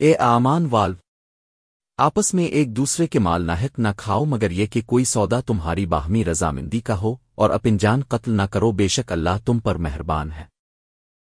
اے آمان والو، آپس میں ایک دوسرے کے مال ناحق نہ کھاؤ مگر یہ کہ کوئی سودا تمہاری باہمی رضامندی کا ہو اور اپنجان قتل نہ کرو، بے شک اللہ تم پر مہربان ہے۔